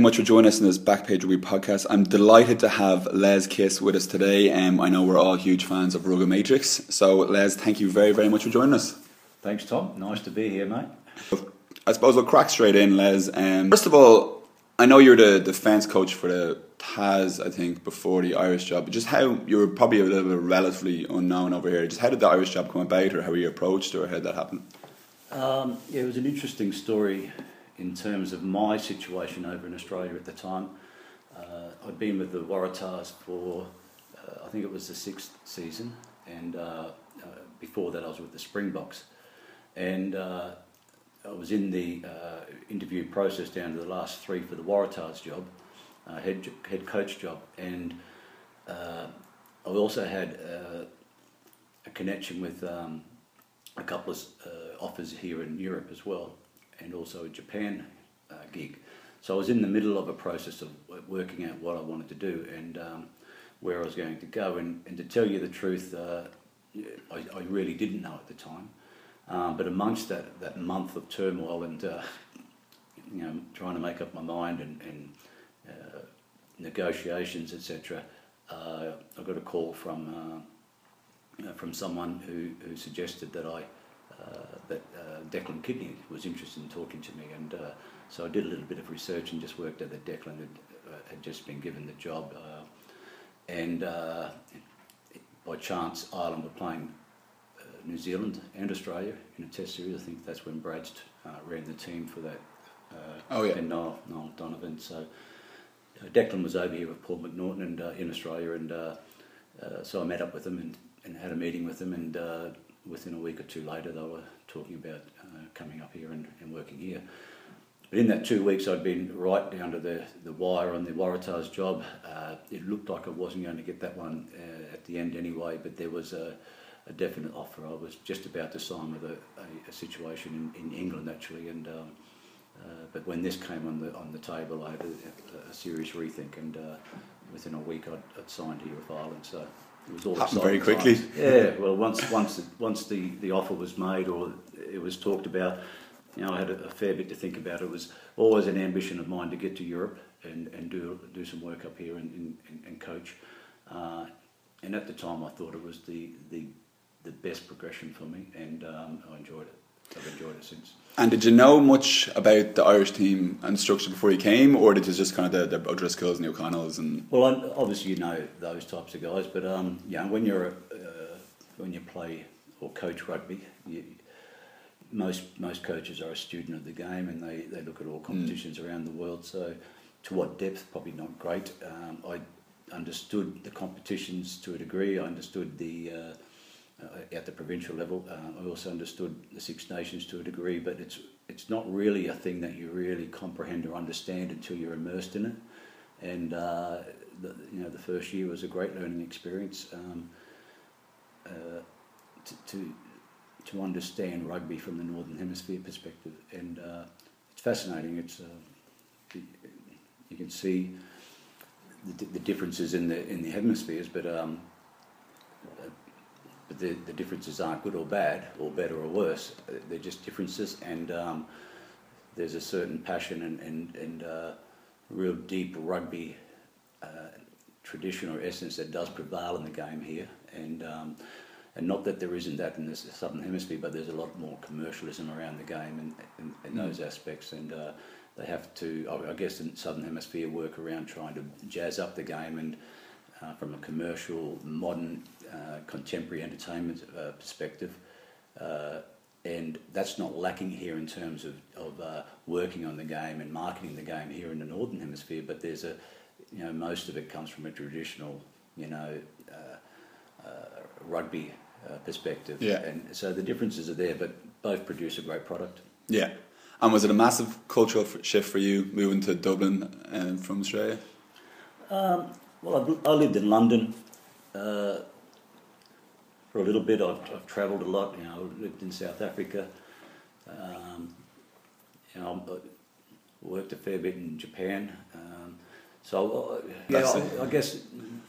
very much for joining us in this Backpage Rugby podcast. I'm delighted to have Les Kiss with us today. Um, I know we're all huge fans of Rugby Matrix. So, Les, thank you very, very much for joining us. Thanks, Tom. Nice to be here, mate. I suppose we'll crack straight in, Les. Um, first of all, I know you're the defence coach for the Tahs, I think, before the Irish job. Just how you were probably a little bit relatively unknown over here. Just how did the Irish job come about, or how were you approached, or how did that happen? Um, yeah, it was an interesting story in terms of my situation over in Australia at the time. Uh, I'd been with the Waratahs for, uh, I think it was the sixth season, and uh, uh before that I was with the Springboks. And uh, I was in the uh, interview process down to the last three for the Waratahs job, head, head coach job, and I also had a connection with um, a couple of offers here in Europe as well and also a Japan uh, gig. So I was in the middle of a process of working out what I wanted to do and um, where I was going to go. And, and to tell you the truth, uh, I, I, really didn't know at the time. Um, but amongst that, that month of turmoil and uh, you know trying to make up my mind and, and uh, negotiations, etc., uh, I got a call from uh, from someone who, who suggested that I that uh, Declan Kidney was interested in talking to me, and uh, so I did a little bit of research and just worked out that Declan had, had just been given the job, and by chance Ireland were playing New Zealand and Australia in a Test series. I think that's when Brad uh, ran the team for that. Uh, oh yeah. And Noel, Noel Donovan. So uh, Declan was over here with Paul McNaughton and in Australia, and so I met up with him and, and had a meeting with him, and within a week or two later, they were talking about uh, coming up here and, and, working here. But in that two weeks, I'd been right down to the, the wire on the Waratahs job. Uh, it looked like I wasn't going to get that one uh, at the end anyway, but there was a, a, definite offer. I was just about to sign with a, a, a situation in, in, England actually, and um, uh, but when this came on the on the table, I had a, serious rethink, and uh, within a week, I'd, I'd signed here with Ireland. So it was all happened very quickly. Times. Yeah, well, once once the, once the, the offer was made or it was talked about, you know, I had a, a, fair bit to think about. It was always an ambition of mine to get to Europe and, and do do some work up here and, and, and coach. Uh, and at the time, I thought it was the the, the best progression for me, and um, I enjoyed it. I've enjoyed it since. And did you know much about the Irish team and structure before you came, or did you just kind of the, the O'Driscolls and the O'Connells and? Well, obviously you know those types of guys, but um, yeah, when you're uh, when you play or coach rugby, you, most most coaches are a student of the game and they, they look at all competitions mm. around the world. So, to what depth? Probably not great. Um, I understood the competitions to a degree. I understood the uh, uh, at the provincial level. Uh, I also understood the Six Nations to a degree, but it's it's not really a thing that you really comprehend or understand until you're immersed in it. And uh, the, you know, the first year was a great learning experience um, uh, to, to, to understand rugby from the Northern Hemisphere perspective, and uh, it's fascinating. It's uh, you can see the, the, differences in the in the hemispheres, but um, but the, the differences aren't good or bad, or better or worse. They're just differences, and um, there's a certain passion and, and, and uh, real deep rugby uh, tradition or essence that does prevail in the game here. And, um, and not that there isn't that in the Southern Hemisphere, but there's a lot more commercialism around the game in, in, in mm. those aspects. And uh, they have to, I guess, in Southern Hemisphere, work around trying to jazz up the game and uh, from a commercial, modern, uh, contemporary entertainment uh, perspective. Uh, and that's not lacking here in terms of, of uh, working on the game and marketing the game here in the Northern Hemisphere, but there's a, you know, most of it comes from a traditional, you know, rugby perspective. Yeah. And so the differences are there, but both produce a great product. Yeah. And was it a massive cultural shift for you moving to Dublin um, from Australia? Um, well, I, I lived in London uh, for a little bit. I've, I've travelled a lot. You know, I lived in South Africa. Um, you know, I worked a fair bit in Japan. Um, so, uh, yeah, I, I, guess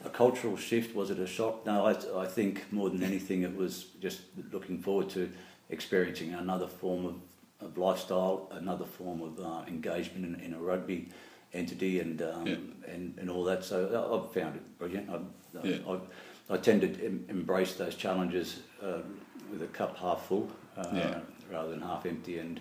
a cultural shift was it a shock? No, I, I think more than anything, it was just looking forward to experiencing another form of, of lifestyle, another form of uh, engagement in, in a rugby entity and um, Yeah. and and all that. So I- I've found it brilliant. I, I, Yeah. I, I tend to em- embrace those challenges uh, with a cup half full uh, Yeah. rather than half empty. And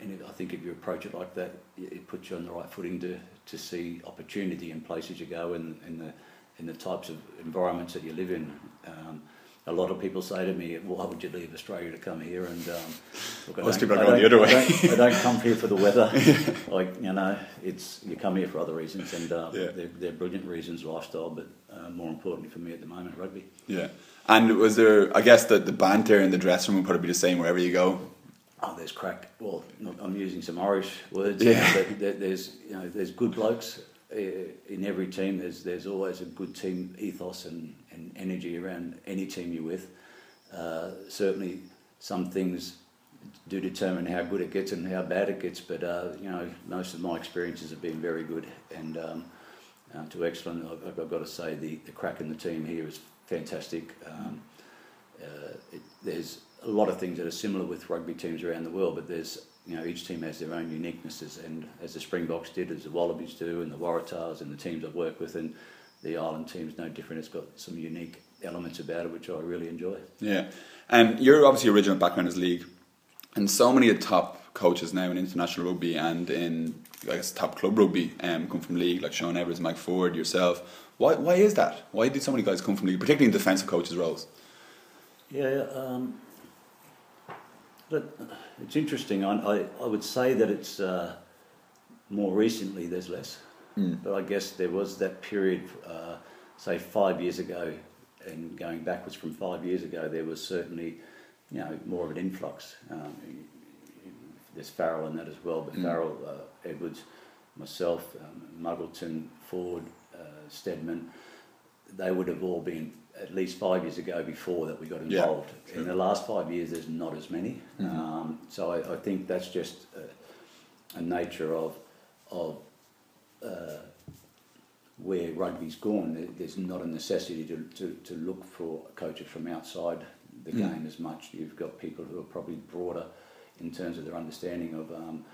and I think if you approach it like that, it it puts you on the right footing to, to see opportunity in places you go and in the in the types of environments that you live in. Um, a lot of people say to me, "Why would you leave Australia to come here?" And um, look, I Most don't- people are going the other I way. don't, I don't come here for the weather. like you know, it's you come here for other reasons, and uh, Yeah. they're, they're brilliant reasons, lifestyle. But uh, more importantly for me at the moment, rugby. Yeah. And was there? I guess that the banter in the dressing room would probably be the same wherever you go. Oh, there's crack. Well, I'm using some Irish words. Yeah. But there's you know there's good blokes uh, in every team. There's there's always a good team ethos and, and energy around any team you're with. Uh, certainly, some things do determine how good it gets and how bad it gets. But uh, you know, most of my experiences have been very good and um, uh, to excellent. I've, I've got to say the, the crack in the team here is fantastic. Um, uh, it, there's a lot of things that are similar with rugby teams around the world, but there's you know each team has their own uniquenesses, and as the Springboks did, as the Wallabies do, and the Waratahs and the teams I've worked with, and the Ireland team's no different. It's got some unique elements about it which I really enjoy. Yeah. And your obviously original background is league, and so many of the top coaches now in international rugby and in I guess top club rugby um, come from league, like Shaun Edwards, Mike Ford, yourself. Why? Why is that? Why did so many guys come from league, particularly in defensive coaches roles? Yeah, um, but it's interesting. I, I, I would say that it's uh, more recently there's less, Mm. but I guess there was that period, uh, say five years ago, and going backwards from five years ago, there was certainly, you know, more of an influx. Um, there's Farrell in that as well, but Mm. Farrell, uh, Edwards, myself, um, Muggleton, Ford, uh, Steadman, they would have all been at least five years ago before that we got Yeah, involved. true. In the last five years, there's not as many. Mhm. Um, so I, I think that's just a, a nature of of uh, where rugby's gone. There's not a necessity to, to, to look for coaches from outside the Mm. game as much. You've got people who are probably broader in terms of their understanding of um,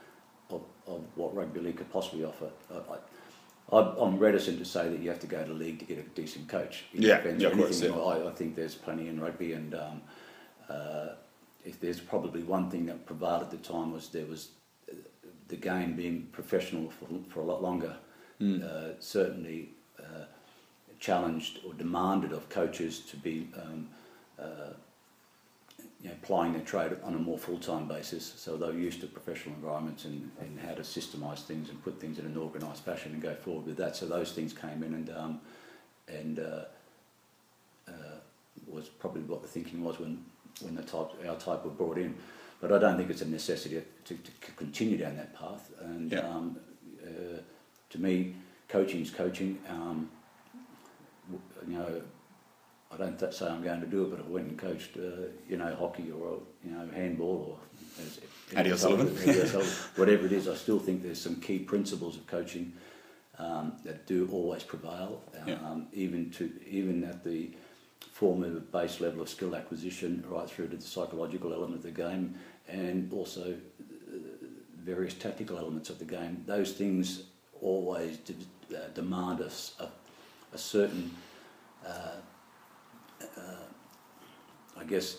of, of what rugby league could possibly offer. I, I, I'm- I'm reticent to say that you have to go to league to get a decent coach. in Yeah, yeah, of course, yeah. I, I think there's plenty in rugby, and um, uh, if there's probably one thing that prevailed at the time was there was uh, the game being professional for, for a lot longer. Mm. Uh, certainly uh, challenged or demanded of coaches to be um, uh, you know, applying their trade on a more full-time basis. So they were used to professional environments and, and how to systemise things and put things in an organised fashion and go forward with that. So those things came in and um, and uh, uh, was probably what the thinking was when when the type our type were brought in. But I don't think it's a necessity to, to continue down that path. And Yeah. um, uh, to me, coaching's coaching. Um, you know, I don't th- say I'm going to do it, but I went and coached, uh, you know, hockey or you know handball or as. Whatever it is. I still think there's some key principles of coaching um, that do always prevail, Yeah. um, even to even at the former base level of skill acquisition, right through to the psychological element of the game, and also uh, various tactical elements of the game. Those things always de- uh, demand us a, a certain, uh, uh, I guess,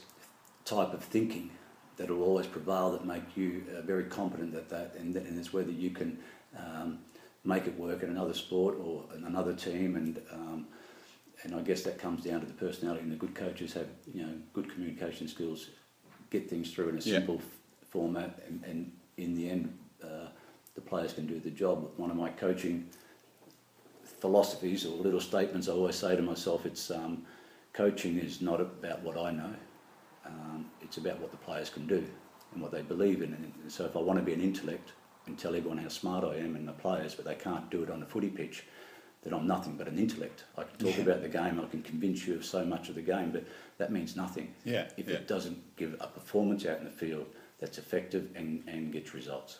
type of thinking that will always prevail that make you uh, very competent at that, and, th- and it's whether you can um, make it work in another sport or another team, and um, and I guess that comes down to the personality. And the good coaches have you know good communication skills, get things through in a Yeah. simple f- format, and, and in the end, uh, the players can do the job. One of my coaching philosophies or little statements I always say to myself, it's um, coaching is not about what I know. Um, it's about what the players can do and what they believe in. And so if I want to be an intellect and tell everyone how smart I am and the players, but they can't do it on the footy pitch, then I'm nothing but an intellect. I can talk Yeah. about the game, I can convince you of so much of the game, but that means nothing Yeah, if yeah. it doesn't give a performance out in the field that's effective and, and gets results.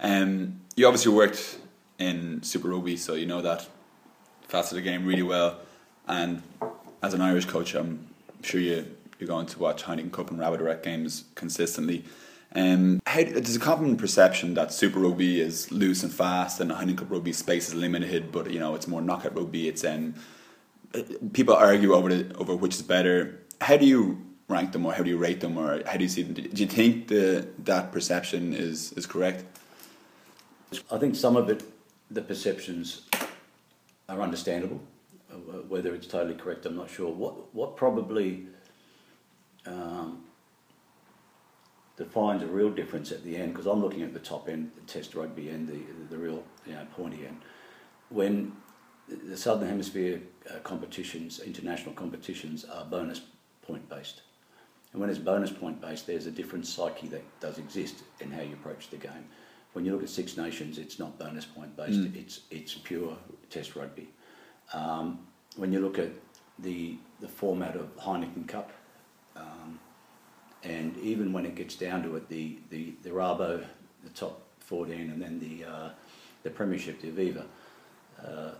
Um, you obviously worked in Super Rugby, so you know that facet of the game really well. And as an Irish coach, I'm sure you you're going to watch Heineken Cup and RaboDirect games consistently. Um, how, there's a common perception that Super Rugby is loose and fast, and Heineken Cup Rugby space is limited, but you know it's more knockout rugby. It's um, people argue over the, over which is better. How do you rank them, or how do you rate them, or how do you see them? Do you think the that perception is is correct? I think some of it, the perceptions are understandable. Uh, whether it's totally correct, I'm not sure. What what probably um, defines a real difference at the end, because I'm looking at the top end, the Test rugby end, the the real you know pointy end. When the Southern Hemisphere uh, competitions, international competitions, are bonus point based. And when it's bonus point based, there's a different psyche that does exist in how you approach the game. When you look at Six Nations, it's not bonus point based, mm. it's, it's pure test rugby. Um, when you look at the, the format of Heineken Cup, um, and even when it gets down to it, the, the, the Rabo, the top 14, and then the, uh, the Premiership, the Aviva, uh,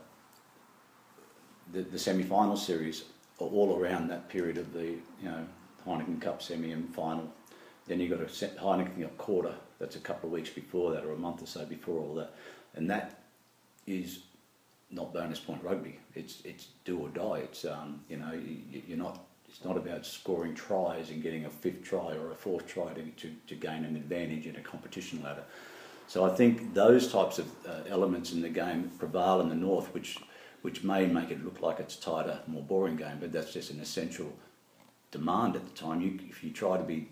the, the semi-final series are all around that period of the you know Heineken Cup semi and final. Then you've got a Heineken Cup quarter. That's a couple of weeks before that, or a month or so before all that, and that is not bonus point rugby. It's it's do or die. It's um, you know you, you're not. It's not about scoring tries and getting a fifth try or a fourth try to, to, to gain an advantage in a competition ladder. So I think those types of uh, elements in the game prevail in the north, which which may make it look like it's a tighter, more boring game, but that's just an essential demand at the time. You, if you try to be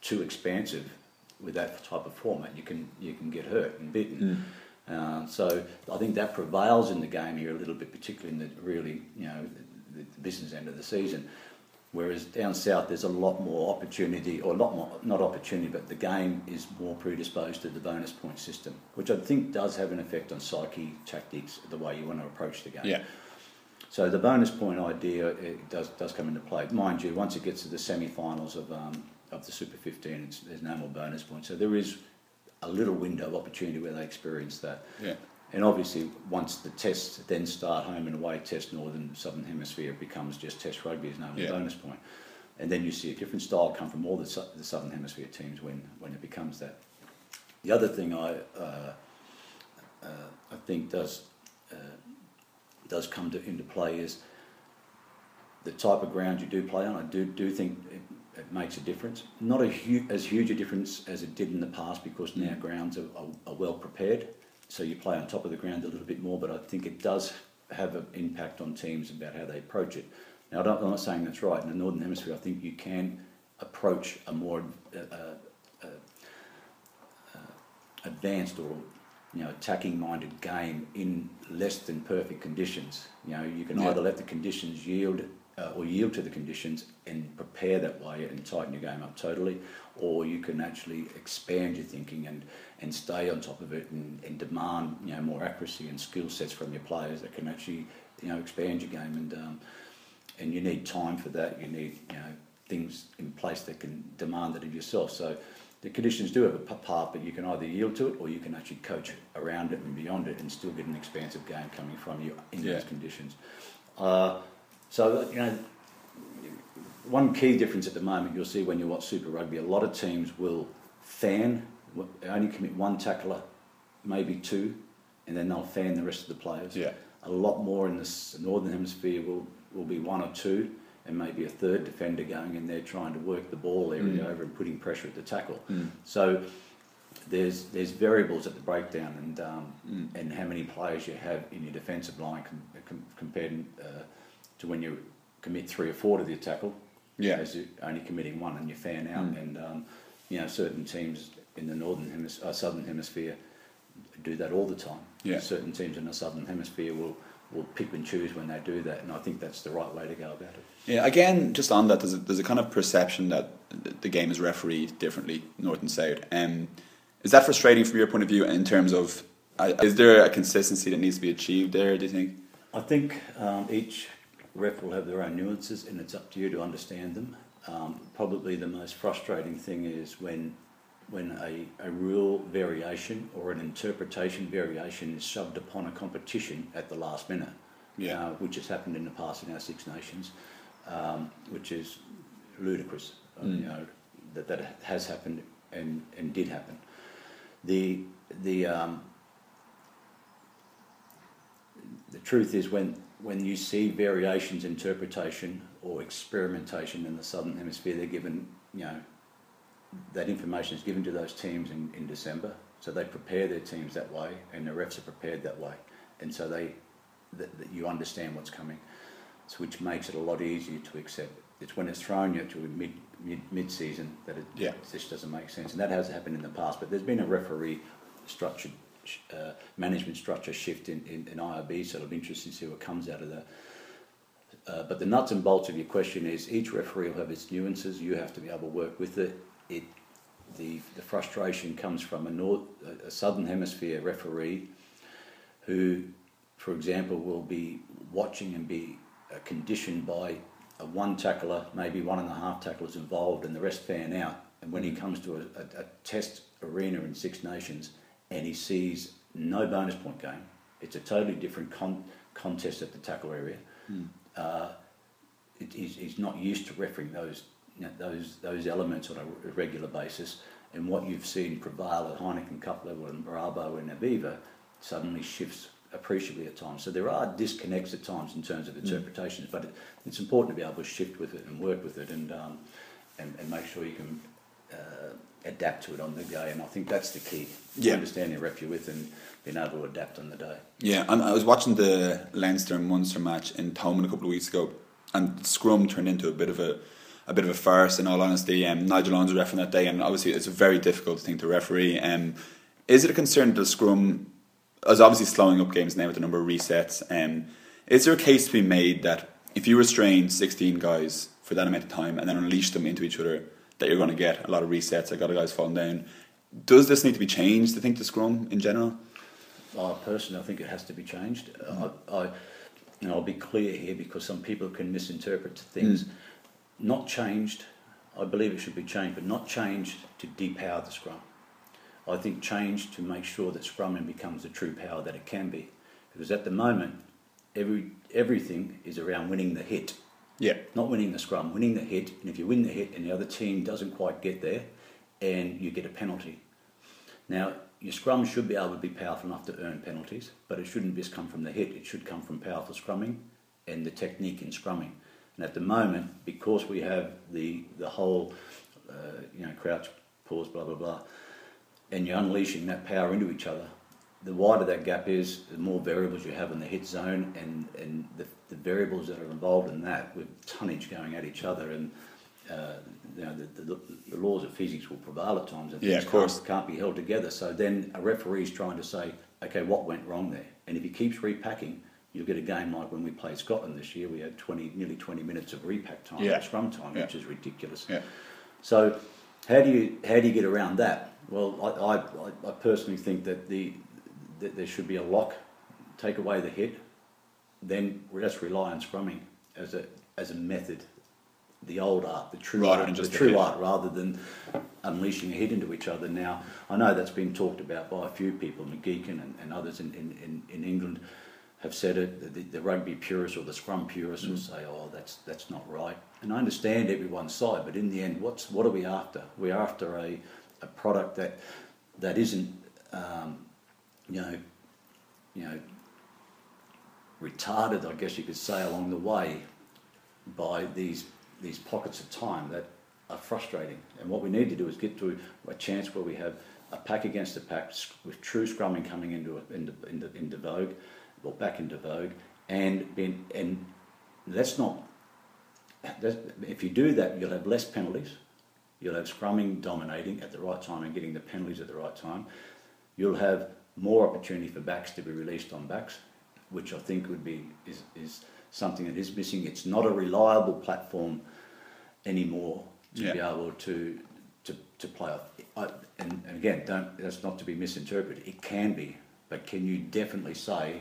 too expansive with that type of format, you can you can get hurt and bitten. Mm. Uh, so I think that prevails in the game here a little bit, particularly in the really you know the, the business end of the season. Whereas down south, there's a lot more opportunity, or not more, not opportunity, but the game is more predisposed to the bonus point system, which I think does have an effect on psyche, tactics, the way you want to approach the game. Yeah. So the bonus point idea it does does come into play. Mind you, once it gets to the semi-finals of um, of the Super 15, there's no more bonus points. So there is a little window of opportunity where they experience that. Yeah. And obviously, once the tests then start, home and away test, northern, southern hemisphere becomes just test rugby is no yeah. bonus point. And then you see a different style come from all the, su- the southern hemisphere teams when, when it becomes that. The other thing I uh, uh, I think does uh, does come to, into play is the type of ground you do play on. I do do think it, it makes a difference. Not a hu- as huge a difference as it did in the past because now grounds are, are, are well prepared so you play on top of the ground a little bit more, but I think it does have an impact on teams about how they approach it. Now, I am not saying that's right. In the Northern Hemisphere, I think you can approach a more uh, uh, uh, advanced or you know attacking-minded game in less than perfect conditions. You know, you can yeah. either let the conditions yield uh, or yield to the conditions and prepare that way and tighten your game up totally, or you can actually expand your thinking and, and stay on top of it and, and demand you know more accuracy and skill sets from your players that can actually you know expand your game and um, and you need time for that. You need you know things in place that can demand that of yourself. So the conditions do have a part, but you can either yield to it or you can actually coach around it and beyond it and still get an expansive game coming from you in yeah. those conditions. Uh, so, you know, one key difference at the moment you'll see when you watch Super Rugby, a lot of teams will fan, only commit one tackler, maybe two, and then they'll fan the rest of the players. Yeah. A lot more in the Northern Hemisphere will, will be one or two, and maybe a third defender going in there trying to work the ball area mm. over and putting pressure at the tackle. Mm. So there's there's variables at the breakdown and um, mm. and how many players you have in your defensive line com- com- compared uh, to when you commit three or four to the tackle. Yeah. As you only committing one and you fan out. Mm. And, um, you know, certain teams in the northern hemisphere, uh, southern hemisphere do that all the time. Yeah. Certain teams in the southern hemisphere will, will pick and choose when they do that. And I think that's the right way to go about it. Yeah, again, just on that, there's a, there's a kind of perception that the game is refereed differently, north and south. Um, is that frustrating from your point of view in terms of, uh, is there a consistency that needs to be achieved there, do you think? I think um, each ref will have their own nuances, and it's up to you to understand them. Um, probably the most frustrating thing is when when a, a rule variation or an interpretation variation is shoved upon a competition at the last minute, yeah. uh, which has happened in the past in our Six Nations, um, which is ludicrous. Uh, mm. You know that that has happened and, and did happen. The the um, the truth is when when you see variations interpretation or experimentation in the southern hemisphere, they're given you know that information is given to those teams in, in December. So they prepare their teams that way, and the refs are prepared that way, and so they that, that you understand what's coming, so which makes it a lot easier to accept. It's when it's thrown you to mid mid mid season that it Yeah. just doesn't make sense, and that has happened in the past. But there's been a referee structured uh, management structure shift in, in, in IRB, so it'll be interesting to see what comes out of that. Uh, but the nuts and bolts of your question is each referee will have its nuances. You have to be able to work with it. It the the frustration comes from a north a southern hemisphere referee who, for example, will be watching and be uh, conditioned by a one tackler, maybe one and a half tacklers involved, and the rest fan out. And when he comes to a, a, a test arena in Six Nations and he sees no bonus point game, it's a totally different con- contest at the tackle area. Uh, it, he's, he's not used to refereeing those you know, those those elements on a regular basis. And what you've seen prevail at Heineken Cup level and Rabo and Aviva suddenly shifts appreciably at times. So there are disconnects at times in terms of interpretations, but it, it's important to be able to shift with it and work with it and um, and, and make sure you can uh, adapt to it on the day. And I think that's the key. Yeah. Understanding the ref you're with and being able to adapt on the day. Yeah, and I was watching the Leinster and Munster match in Thomond a couple of weeks ago, and Scrum turned into a bit of a a bit of a farce. In all honesty, um, Nigel Owens was refereeing that day, and obviously it's a very difficult thing to referee. Um, is it a concern that the Scrum is obviously slowing up games now with the number of resets? Um, is there a case to be made that if you restrain sixteen guys for that amount of time and then unleash them into each other, that you're going to get a lot of resets, a lot of guys falling down? Does this need to be changed? Do you think the Scrum in general? I personally, I think it has to be changed. I, I, you know, I'll be clear here because some people can misinterpret things. Mm. Not changed. I believe it should be changed, but not changed to depower the scrum. I think changed to make sure that scrumming becomes the true power that it can be. Because at the moment, every everything is around winning the hit, Yeah, not winning the scrum, winning the hit. And if you win the hit and the other team doesn't quite get there, and you get a penalty. Now, your scrum should be able to be powerful enough to earn penalties, but it shouldn't just come from the hit. It should come from powerful scrumming and the technique in scrumming. And at the moment, because we have the the whole, uh, you know, crouch, pause, blah blah blah, and you're unleashing that power into each other, the wider that gap is, the more variables you have in the hit zone, and and the, the variables that are involved in that with tonnage going at each other and. Uh, you know, the, the, the laws of physics will prevail at times, and Yeah, of course. Can't, can't be held together. So then a referee is trying to say, okay, what went wrong there? And if he keeps repacking, you'll get a game like when we played Scotland this year. We had 20, nearly 20 minutes of repack time, Yeah. scrum time, Yeah. which is ridiculous. yeah, So how do you how do you get around that? Well, I, I, I- I personally think that the that there should be a lock, take away the hit, then we just rely on scrumming as a as a method, the old art, the true Rather art, just the true hit. art, rather than unleashing a hit into each other. Now I know that's been talked about by a few people, McGeechan and, and others in, in, in, in England have said it. The, the rugby purists or the scrum purists Mm. will say, "Oh, that's that's not right." And I understand everyone's side, but in the end, what's what are we after? We're after a, a product that that isn't, um, you know, you know, retarded. I guess you could say along the way by these these pockets of time that are frustrating. And what we need to do is get to a chance where we have a pack against a pack with true scrumming coming into into, into, into vogue, or back into vogue, and being, and that's not. That's, if you do that, you'll have less penalties. You'll have scrumming dominating at the right time and getting the penalties at the right time. You'll have more opportunity for backs to be released on backs, which I think would be is, is something that is missing. It's not a reliable platform anymore to be able to to, to play off. I, and, and again, don't that's not to be misinterpreted. It can be, but can you definitely say,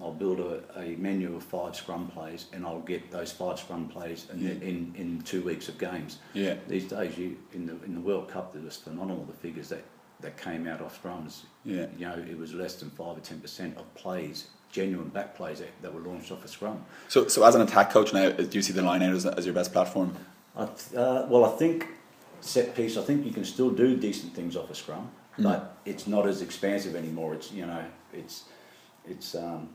I'll build a, a menu of five scrum plays and I'll get those five scrum plays in, in, in two weeks of games. Yeah. These days, you in the in the World Cup, there was phenomenal the figures that, that came out off scrums. Yeah. You know, it was less than five or ten percent of plays, genuine back plays that, that were launched off a scrum. So, so as an attack coach now, do you see the line out as, as your best platform? I th- uh, well, I think set piece, I think you can still do decent things off a scrum, Mm. but it's not as expansive anymore. It's you know, it's it's um,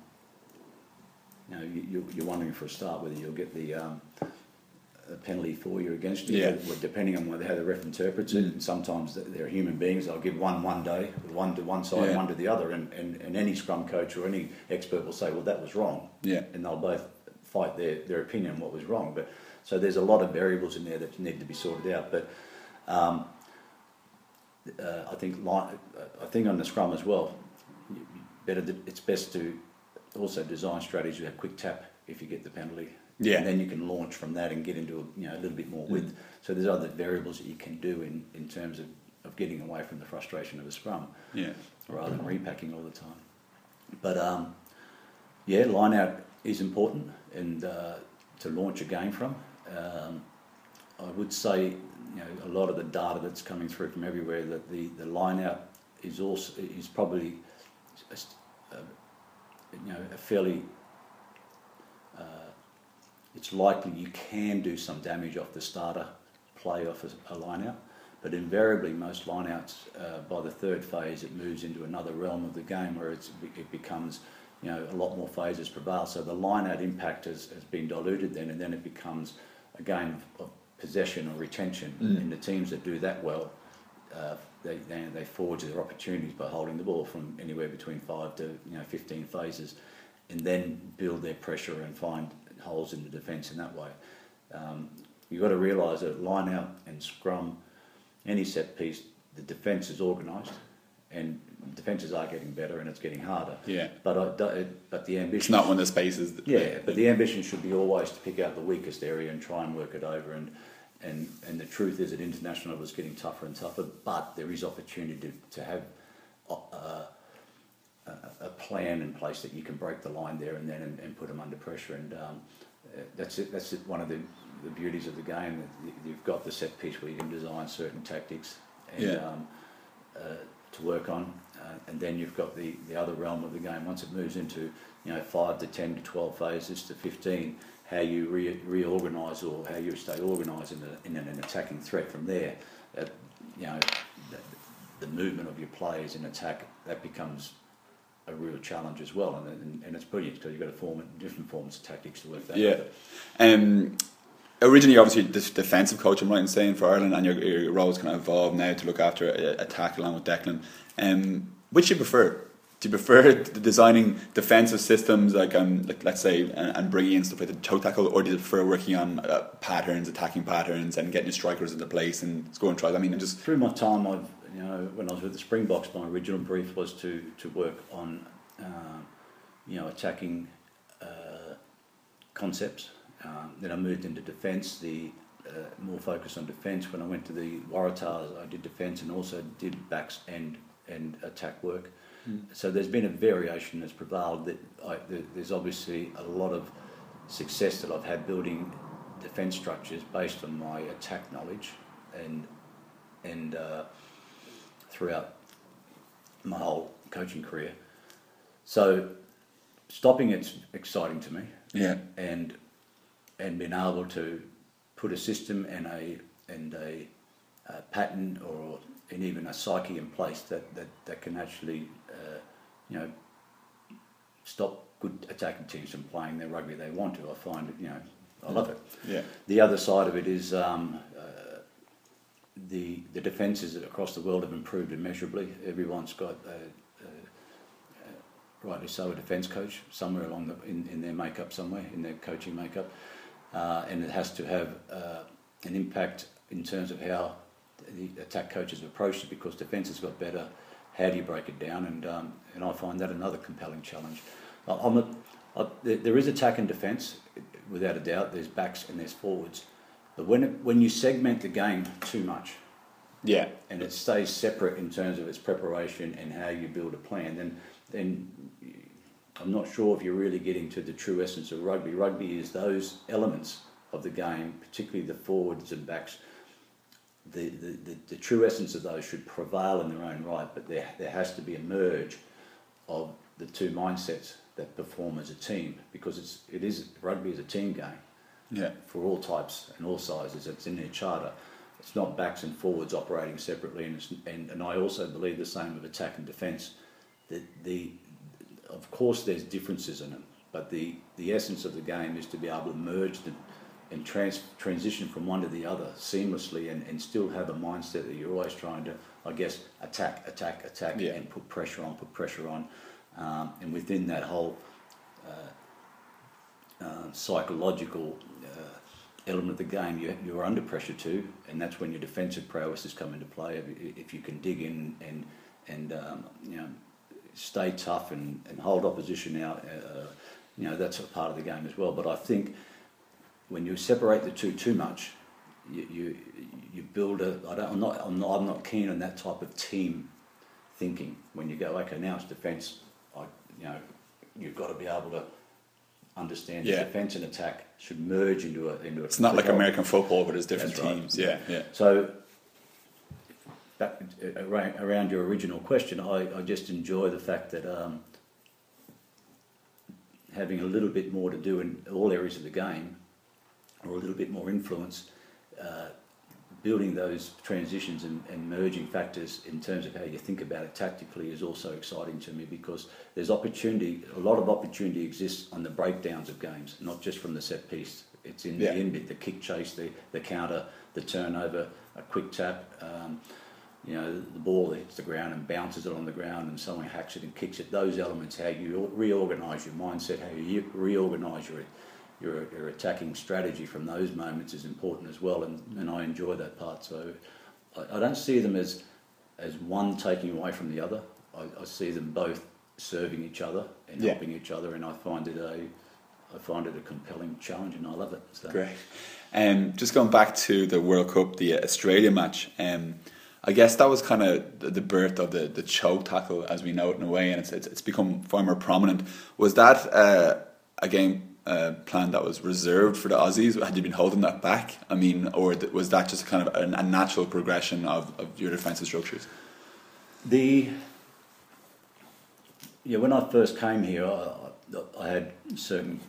you know, you, you- you're wondering for a start whether you'll get the um, a penalty for you against you, Yeah. depending on how the ref interprets it. Mm. And sometimes they're human beings. They'll give one one day, one to one side, Yeah. one to the other, and, and, and any scrum coach or any expert will say, well, that was wrong Yeah. and they'll both fight their, their opinion on what was wrong. But so there's a lot of variables in there that need to be sorted out. But um, uh, I think li- I think on the scrum as well, better it's best to also design strategies a quick tap if you get the penalty. Yeah. And then you can launch from that and get into a, you know a little bit more width. So there's other variables that you can do in, in terms of, of getting away from the frustration of a scrum Yeah. rather than repacking all the time. But um, yeah, line out is important and uh, to launch a game from. Um, I would say, you know, a lot of the data that's coming through from everywhere that the, the line out is also is probably, a, a, you know, a fairly. It's likely you can do some damage off the starter play off a, a line out, but invariably most line outs uh, by the third phase it moves into another realm of the game where it's, it becomes you know a lot more phases prevail. So the line out impact has, has been diluted then, and then it becomes a game of, of possession or retention. Mm. And the teams that do that well, uh, they, they they forge their opportunities by holding the ball from anywhere between five to you know 15 phases, and then build their pressure and find holes in the defence in that way. Um, you've got to realise that line out and scrum, any set piece, the defence is organised, and defences are getting better and it's getting harder. Yeah. But I, but the ambition. It's not of the spaces. That, Yeah, but the ambition should be always to pick out the weakest area and try and work it over. And and and the truth is that international level is getting tougher and tougher. But there is opportunity to, to have uh, a, a plan in place that you can break the line there and then and, and put them under pressure. And um, uh, that's it. That's it, one of the, the beauties of the game. You- You've got the set piece where you can design certain tactics and Yeah. um, uh, to work on, uh, and then you've got the, the other realm of the game. Once it moves into you know five to ten to twelve phases to fifteen, how you re- reorganise or how you stay organised in, a, in an attacking threat from there. Uh, you know, the, the movement of your players in attack that becomes a real challenge as well, and, and, and it's brilliant because you've got to form different forms of tactics to work that. Yeah. Um, originally, obviously, this defensive coach, I'm right in saying, for Ireland, and your, your role's kind of evolved now to look after attack along with Declan. Um, which do you prefer? Do you prefer designing defensive systems, like, um, like let's say, and, and bringing in stuff like the choke tackle, or do you prefer working on uh, patterns, attacking patterns, and getting your strikers into place and scoring tries? I mean, just Through my time, I've you know when I was with the Springboks, my original brief was to to work on uh, you know attacking uh, concepts. Um, then I moved into defence, the uh, more focus on defence. When I went to the Waratahs, I did defence and also did backs and and attack work. So there's been a variation that's prevailed. That I, there's obviously a lot of success that I've had building defence structures based on my attack knowledge and and uh, throughout my whole coaching career. So stopping it's exciting to me, yeah, and and being able to put a system and a and a, uh pattern or and even a psyche in place that that, that can actually you know stop good attacking teams from playing their rugby they want to. I find it you know I love it. yeah, The other side of it is um, uh, the the defences across the world have improved immeasurably. Everyone's got, uh, uh, rightly so, a defence coach somewhere along the, in, in their makeup somewhere in their coaching makeup, uh, and it has to have uh, an impact in terms of how the attack coaches approach it because defence has got better. How do you break it down? And um, and I find that another compelling challenge. I'm a, I, there, there is attack and defence, without a doubt. There's backs and there's forwards, but when it, when you segment the game too much, yeah, and it stays separate in terms of its preparation and how you build a plan, then then I'm not sure if you're really getting to the true essence of rugby. Rugby is those elements of the game, particularly the forwards and backs. The, the, the, the true essence of those should prevail in their own right, but there, there has to be a merge of the two mindsets that perform as a team because it's, it is rugby is a team game yeah, for all types and all sizes. It's in their charter. it's not backs and forwards operating separately, and, and, and I also believe the same of attack and defence. That the, of course, there's differences in them, but the, the essence of the game is to be able to merge them and trans, transition from one to the other seamlessly, and, and still have a mindset that you're always trying to, I guess, attack, attack, attack, Yeah. and put pressure on, put pressure on, um, and within that whole uh, psychological uh, element of the game, you, you're under pressure too, and that's when your defensive prowess has come into play. If, if you can dig in and and um, you know stay tough and, and hold opposition out, uh, you know that's a part of the game as well. But I think when you separate the two too much, you you, you build a. I don't, I'm not I'm not I'm not keen on that type of team thinking. When you go, okay, now it's defence. I you know you've got to be able to understand Yeah. that defence and attack should merge into a into a. It's not like complete- American football, but it's different That's right. teams. Yeah, yeah. So, around your original question, I, I just enjoy the fact that um, having a little bit more to do in all areas of the game, or a little bit more influence, uh, building those transitions and, and merging factors in terms of how you think about it tactically is also exciting to me because there's opportunity, a lot of opportunity exists on the breakdowns of games, not just from the set piece. It's in Yeah. the in bit, the kick chase, the, the counter, the turnover, a quick tap. Um, you know, the ball hits the ground and bounces it on the ground and someone hacks it and kicks it. Those elements, how you reorganise your mindset, how you reorganise your, your, your attacking strategy from those moments is important as well. And, and I enjoy that part. So I, I don't see them as, as one taking away from the other. I, I see them both serving each other and Yeah. helping each other. And I find it a, I find it a compelling challenge and I love it. So. Great. Um, just going back to the World Cup, the Australia match. Um, I guess that was kind of the, birth of the, the choke tackle as we know it in a way, and it's it's, it's become far more prominent. Was that uh, a game uh, plan that was reserved for the Aussies? Had you been holding that back? I mean, or th- was that just kind of a, a natural progression of, of your defensive structures? The yeah, when I first came here, I, I, had certain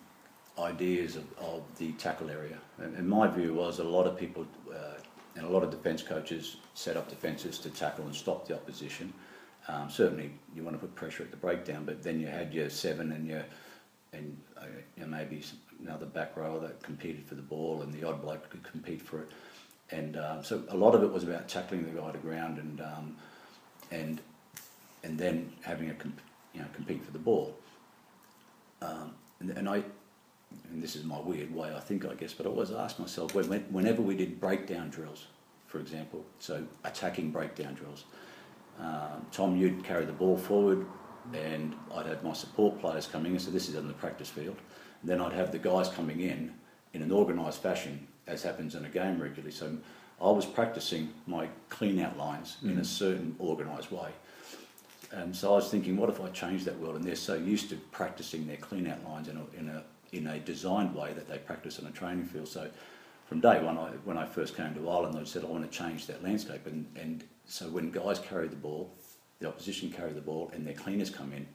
ideas of, of the tackle area, and, and my view was a lot of people uh, and a lot of defence coaches set up defences to tackle and stop the opposition. Um, certainly, you want to put pressure at the breakdown, but then you had your seven and your and you know, maybe another back rower that competed for the ball, and the odd bloke could compete for it. And um, so a lot of it was about tackling the guy to ground and um, and and then having a comp- you know compete for the ball. Um, and, and I, and this is my weird way I think I guess, but I always ask myself when, when, whenever we did breakdown drills, for example, so attacking breakdown drills, um, Tom, you'd carry the ball forward, and I'd have my support players coming in. So this is on the practice field. And then I'd have the guys coming in in an organised fashion, as happens in a game regularly. So I was practicing my clean out lines in a mm. certain organised way. And so I was thinking, what if I change that world? And they're so used to practicing their clean out lines in a, in a, in a designed way that they practice on a training field. So from day one, I, when I first came to Ireland, I said, I want to change that landscape. And, and so when guys carry the ball, the opposition carry the ball, and their cleaners come in,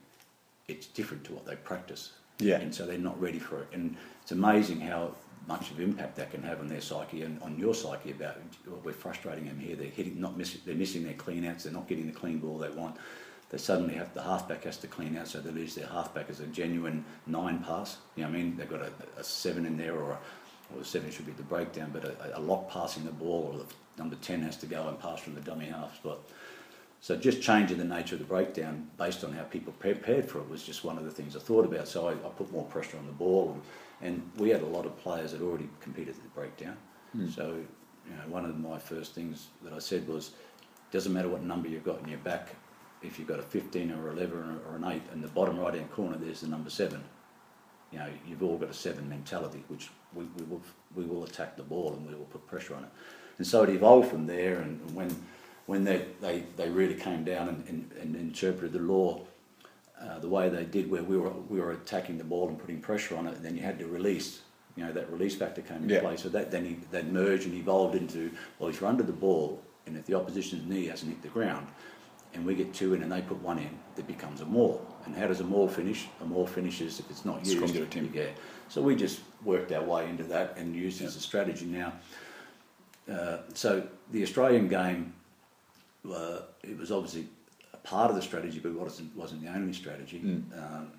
it's different to what they practice. Yeah. And so they're not ready for it. And it's amazing how much of impact that can have on their psyche and on your psyche about well, we're frustrating them here. They're hitting, not missing, they're missing their clean outs. They're not getting the clean ball they want. They suddenly have the halfback has to clean out, so they lose their halfback as a genuine nine pass. You know what I mean? They've got a, a seven in there, or a, well, the seven should be the breakdown, but a, a lock passing the ball, or the number ten has to go and pass from the dummy half spot. So just changing the nature of the breakdown based on how people prepared for it was just one of the things I thought about. So I, I put more pressure on the ball, and, and we had a lot of players that already competed at the breakdown. Hmm. So you know, one of my first things that I said was, doesn't matter what number you've got in your back, if you've got a 15 or 11 or, or an 8, in the bottom right hand corner there's the number 7. You know, you've all got a 7 mentality, which we, we, will, we will attack the ball and we will put pressure on it. And so it evolved from there, and when, when they, they, they really came down and, and, and interpreted the law uh, the way they did, where we were, we were attacking the ball and putting pressure on it, and then you had to release. You know, that release factor came into Yeah. play. So that then he, that merged and evolved into, well, if you're under the ball and if the opposition's knee hasn't hit the ground, and we get two in and they put one in, it becomes a maul. And how does a maul finish? A maul finishes if it's not used. The. Yeah. So we just worked our way into that and used it as a strategy. Now, uh, so the Australian game, uh, it was obviously a part of the strategy, but it wasn't, wasn't the only strategy. Mm. Um,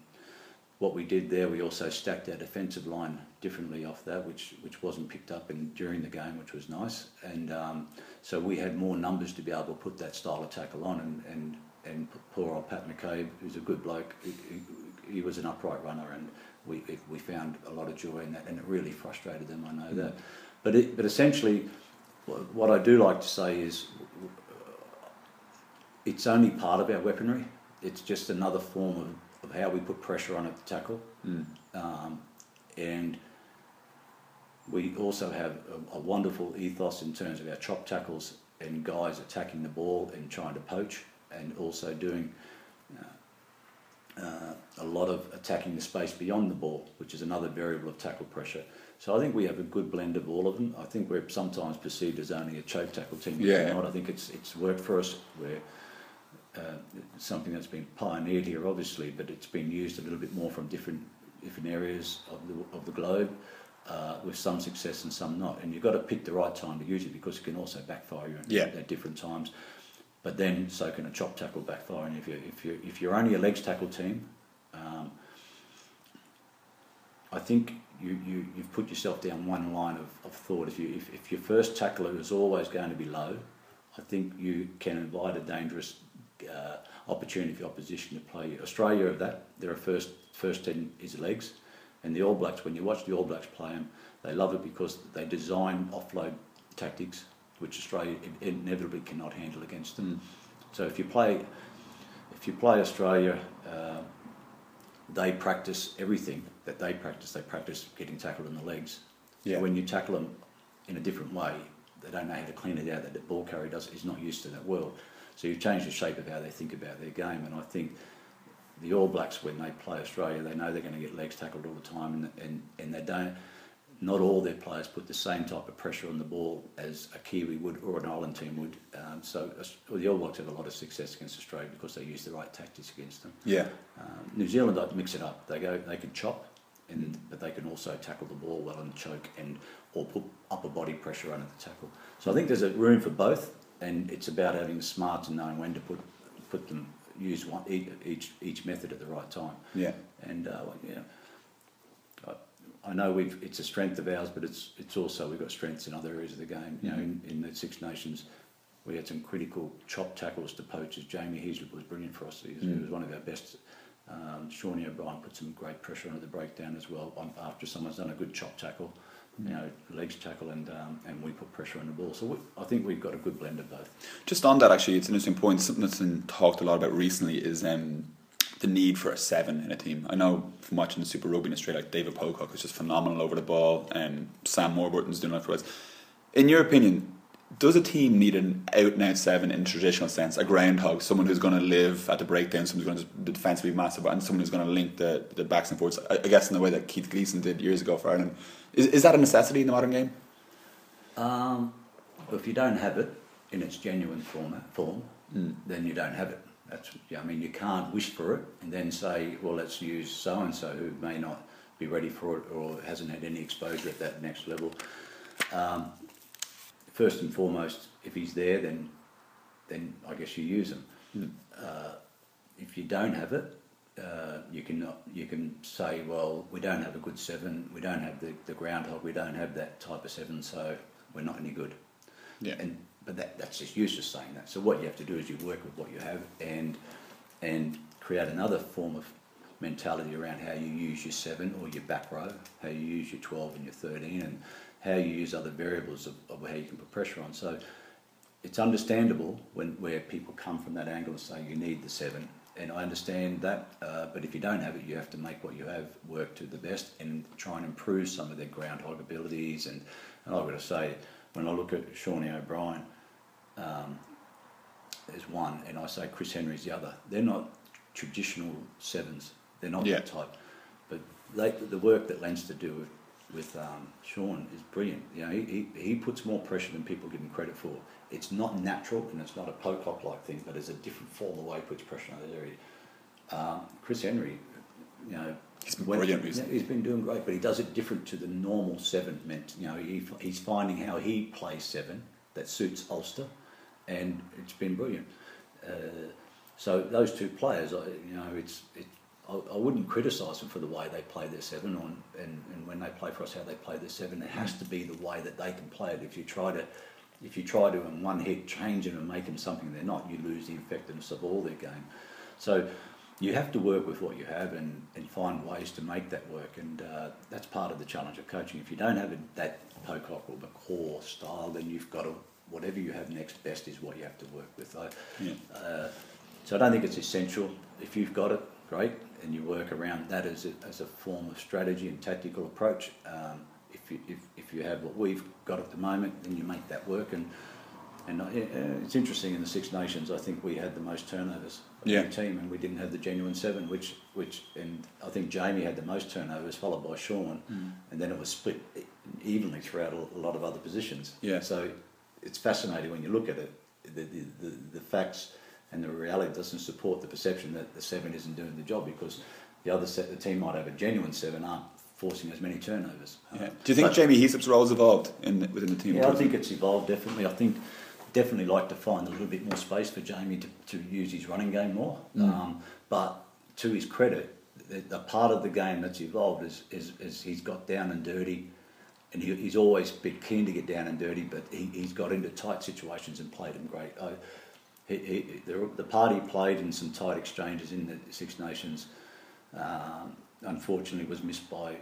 what we did there, we also stacked our defensive line differently off that, which which wasn't picked up in during the game, which was nice. And um, so we had more numbers to be able to put that style of tackle on. And and, and poor old Pat McCabe, who's a good bloke, he, he, he was an upright runner, and we we found a lot of joy in that, and it really frustrated them. I know that, but it, but essentially, what I do like to say is, it's only part of our weaponry. It's just another form of of how we put pressure on at the tackle. Mm. Um, and we also have a, a, wonderful ethos in terms of our chop tackles and guys attacking the ball and trying to poach, and also doing uh, uh, a lot of attacking the space beyond the ball, which is another variable of tackle pressure. So I think we have a good blend of all of them. I think we're sometimes perceived as only a choke tackle team. Yeah. Not. I think it's it's worked for us. We're uh, something that's been pioneered here, obviously, but it's been used a little bit more from different different areas of the of the globe, uh, with some success and some not. And you've got to pick the right time to use it because it can also backfire you yeah. at, different times. But then, so can a chop tackle backfire. And if you if you if you're only a legs tackle team, um, I think you, you, you've put yourself down one line of, of thought. If, you, if, if your first tackler is always going to be low, I think you can invite a dangerous uh, opportunity for opposition to play. Australia of that, their first first ten is legs, and the All Blacks. When you watch the All Blacks play them, they love it because they design offload tactics, which Australia inevitably cannot handle against them. Mm. So if you play, if you play Australia, uh, they practice everything that they practice. They practice getting tackled in the legs. Yeah. So when you tackle them in a different way, they don't know how to clean it out. That the ball carrier does is not used to that world. So you've changed the shape of how they think about their game, and I think the All Blacks, when they play Australia, they know they're going to get legs tackled all the time, and, and, and they don't. Not all their players put the same type of pressure on the ball as a Kiwi would or an Island team would. Um, so the All Blacks have a lot of success against Australia because they use the right tactics against them. Yeah. Um, New Zealand to mix it up. They go, they can chop, and but they can also tackle the ball well and choke and or put upper body pressure under the tackle. So I think there's a room for both and it's about having the smarts and knowing when to put put them use one each each method at the right time. Yeah. And uh, yeah, I, I, know we've it's a strength of ours, but it's it's also we've got strengths in other areas of the game. You know, in, in the Six Nations, we had some critical chop tackles to poachers. Jamie Heaslip was brilliant for us. He was, mm. he was one of our best. Um, Seanie O'Brien put some great pressure on the breakdown as well after someone's done a good chop tackle you know, legs tackle and um, and we put pressure on the ball. So we, I think we've got a good blend of both. Just on that, actually, it's an interesting point. Something that's been talked a lot about recently is um, the need for a seven in a team. I know from watching the Super Rugby in Australia, like David Pocock is just phenomenal over the ball, and Sam Warburton's doing that for us. In your opinion, does a team need an out and out seven in traditional sense, a groundhog, someone who's going to live at the breakdown, someone who's going to the defensively massive, and someone who's going to link the, the backs and forwards? I, guess in the way that Keith Gleeson did years ago for Ireland. Is, is that a necessity in the modern game? Um, if you don't have it in its genuine format, form, mm. then you don't have it. That's, I mean, you can't wish for it and then say, well, let's use so and so who may not be ready for it or hasn't had any exposure at that next level. Um, first and foremost, if he's there, then then I guess you use him. Mm. Uh, if you don't have it, uh, you can you can say, well, we don't have a good seven, we don't have the, the groundhog, we don't have that type of seven, so we're not any good. Yeah. And but that that's just useless saying that. So what you have to do is you work with what you have and and create another form of mentality around how you use your seven or your back row, how you use your twelve and your thirteen, and how you use other variables of, of how you can put pressure on. So it's understandable when where people come from that angle and say you need the seven, and I understand that. Uh, but if you don't have it, you have to make what you have work to the best and try and improve some of their groundhog abilities. And, and I've got to say, when I look at Seanie O'Brien, um, there's one, and I say Chris Henry's the other. They're not traditional sevens. They're not yeah. that type. But they, the work that Leinster do with um, Sean is brilliant. You know, he, he, he puts more pressure than people give him credit for. It's not natural and it's not a Pocock like thing, but it's a different form of way he puts pressure on that area. Um, Chris Henry, you know, He's been brilliant he's been doing great, but he does it different to the normal seven. Meant you know he, he's finding how he plays seven that suits Ulster, and it's been brilliant. Uh, so those two players, you know, it's it, I, I wouldn't criticise them for the way they play their seven on, and, and when they play for us, how they play their seven. It has to be the way that they can play it. If you try to if you try to in one hit change them and make them something they're not, you lose the effectiveness of all their game. So you have to work with what you have and, and find ways to make that work, and uh, that's part of the challenge of coaching. If you don't have that Pocock or McCaw style, then you've got to whatever you have next best is what you have to work with. I, Yeah. uh, so I don't think it's essential. If you've got it, great, and you work around that as a, as a form of strategy and tactical approach. Um, if, you, if, if you have what we've got at the moment, then you make that work. And and uh, it's interesting in the Six Nations. I think we had the most turnovers of Yeah. team, and we didn't have the genuine seven, which which and I think Jamie had the most turnovers, followed by Sean, and then it was split evenly throughout a, a lot of other positions. Yeah. So it's fascinating when you look at it. The, the, the, the facts and the reality doesn't support the perception that the seven isn't doing the job because the other set, the team might have a genuine seven, aren't forcing as many turnovers. Yeah. Do you think but- Jamie Heaslip's role has evolved in within the team? yeah, I think it's evolved definitely. I think definitely like to find a little bit more space for Jamie to, to use his running game more. Um, but to his credit, the, the part of the game that's evolved is, is, is he's got down and dirty, and he, he's always been keen to get down and dirty. But he, he's got into tight situations and played them great. I, he, he, the, the party played in some tight exchanges in the Six Nations. Um, unfortunately, was missed by